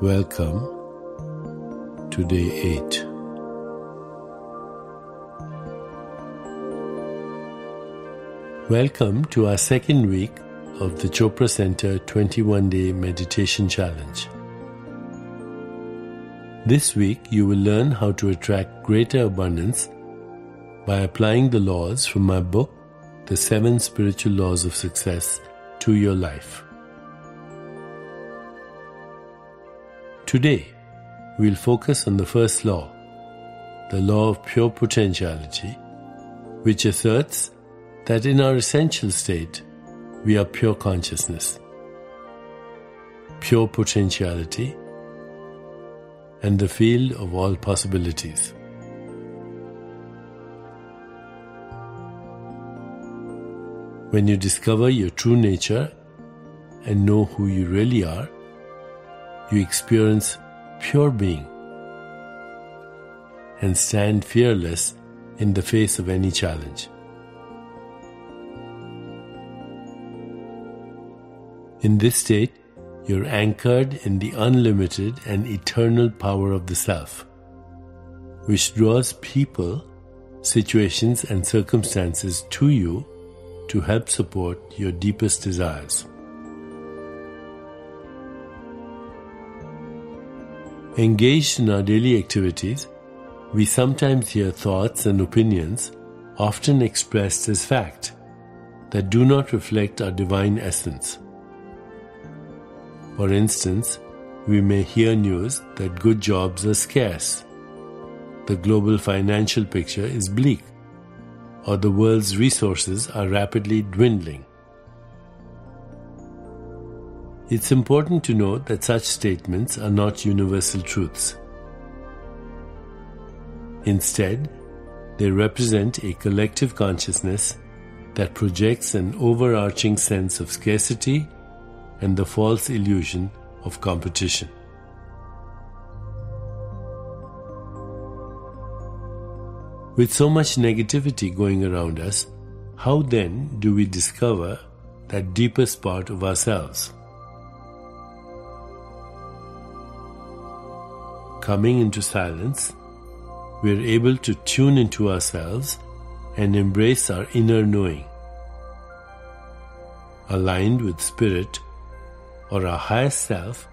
Welcome to day 8. Welcome to our second week of the Chopra Center 21 Day Meditation Challenge. This week you will learn how to attract greater abundance by applying the laws from my book, The Seven Spiritual Laws of Success, to your life. Today, we'll focus on the first law, the law of pure potentiality, which asserts that in our essential state, we are pure consciousness, pure potentiality, and the field of all possibilities. When you discover your true nature and know who you really are, you experience pure being and stand fearless in the face of any challenge. In this state, you're anchored in the unlimited and eternal power of the self, which draws people, situations, and circumstances to you to help support your deepest desires. Engaged in our daily activities, we sometimes hear thoughts and opinions, often expressed as fact, that do not reflect our divine essence. For instance, we may hear news that good jobs are scarce, the global financial picture is bleak, or the world's resources are rapidly dwindling. It's important to note that such statements are not universal truths. Instead, they represent a collective consciousness that projects an overarching sense of scarcity and the false illusion of competition. With so much negativity going around us, how then do we discover that deepest part of ourselves? Coming into silence, we are able to tune into ourselves and embrace our inner knowing. Aligned with spirit or our higher self,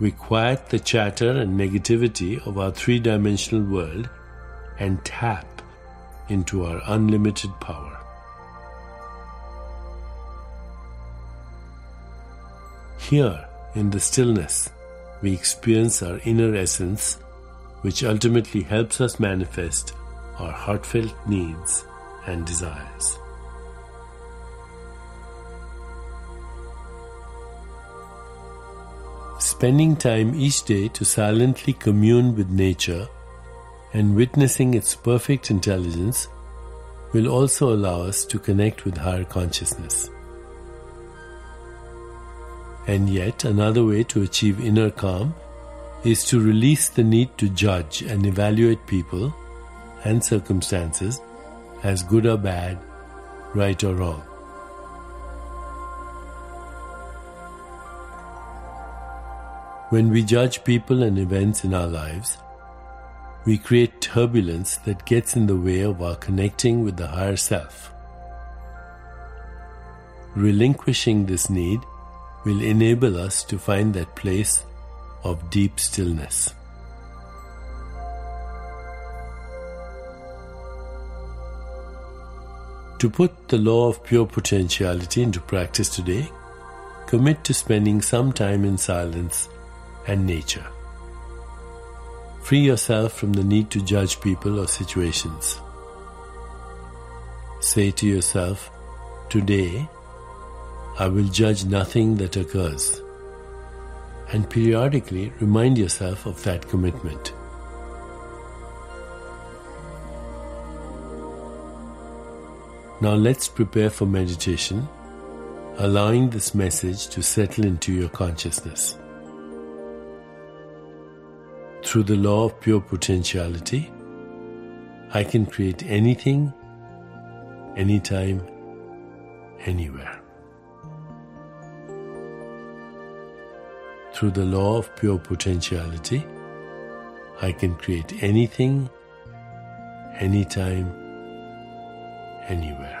we quiet the chatter and negativity of our three dimensional world and tap into our unlimited power. Here, in the stillness, we experience our inner essence, which ultimately helps us manifest our heartfelt needs and desires. Spending time each day to silently commune with nature and witnessing its perfect intelligence will also allow us to connect with higher consciousness. And yet, another way to achieve inner calm is to release the need to judge and evaluate people and circumstances as good or bad, right or wrong. When we judge people and events in our lives, we create turbulence that gets in the way of our connecting with the higher self. Relinquishing this need will enable us to find that place of deep stillness. To put the law of pure potentiality into practice today, commit to spending some time in silence and nature. Free yourself from the need to judge people or situations. Say to yourself, Today, I will judge nothing that occurs. And periodically remind yourself of that commitment. Now let's prepare for meditation, allowing this message to settle into your consciousness. Through the law of pure potentiality, I can create anything, anytime, anywhere. Through the law of pure potentiality, I can create anything, anytime, anywhere.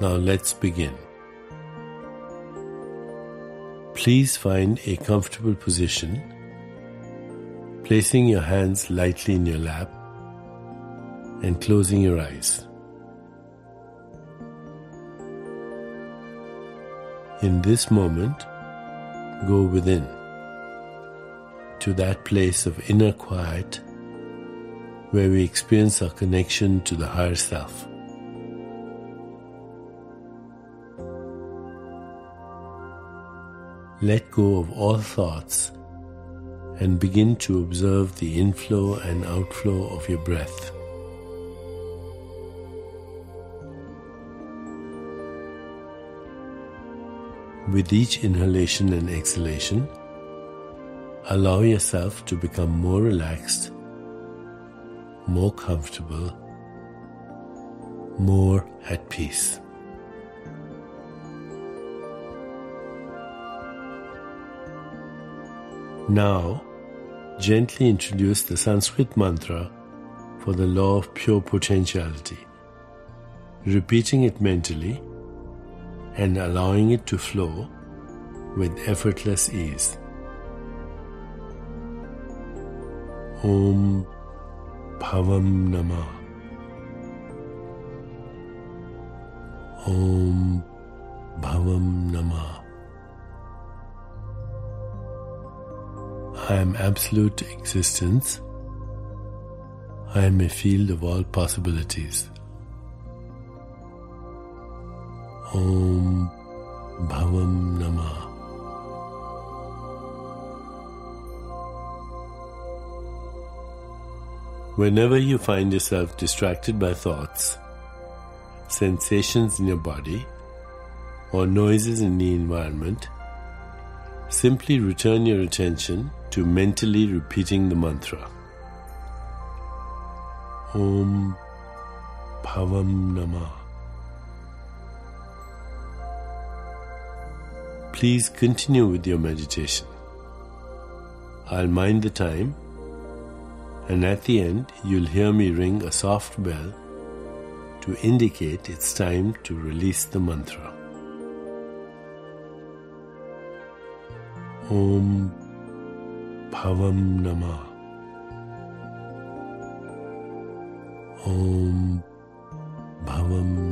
Now let's begin. Please find a comfortable position, placing your hands lightly in your lap and closing your eyes. In this moment, go within to that place of inner quiet where we experience our connection to the higher self. let go of all thoughts and begin to observe the inflow and outflow of your breath. With each inhalation and exhalation, allow yourself to become more relaxed, more comfortable, more at peace. Now, gently introduce the Sanskrit mantra for the law of pure potentiality, repeating it mentally and allowing it to flow with effortless ease. Om Bhavam Namah. Om Bhavam Namah. I am absolute existence. I am a field of all possibilities. Om Bhavam Namah. Whenever you find yourself distracted by thoughts, sensations in your body, or noises in the environment, simply return your attention to mentally repeating the mantra. Om Bhavam Namah. Please continue with your meditation. I'll mind the time, and at the end, you'll hear me ring a soft bell to indicate it's time to release the mantra. Om Bhavam Namah. Om Bhavam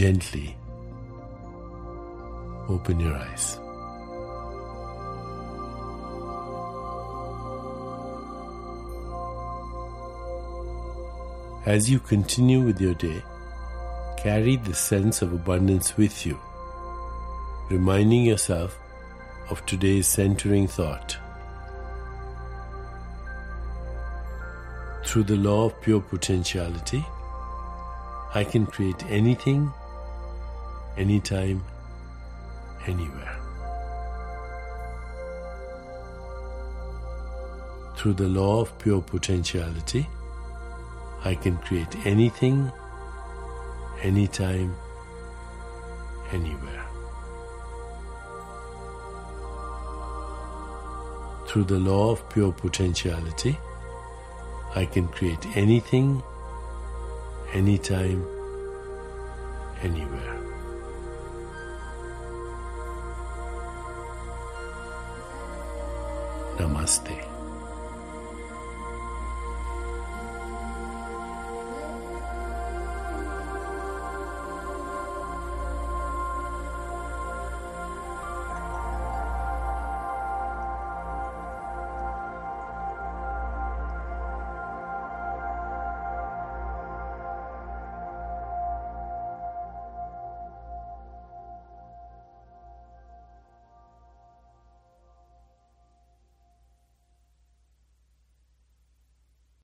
gently open your eyes. As you continue with your day, carry the sense of abundance with you, reminding yourself of today's centering thought. Through the law of pure potentiality, I can create anything, anytime, anywhere. Through the law of pure potentiality, I can create anything, anytime, anywhere. Through the law of pure potentiality, I can create anything, anytime, anywhere. नमस्ते।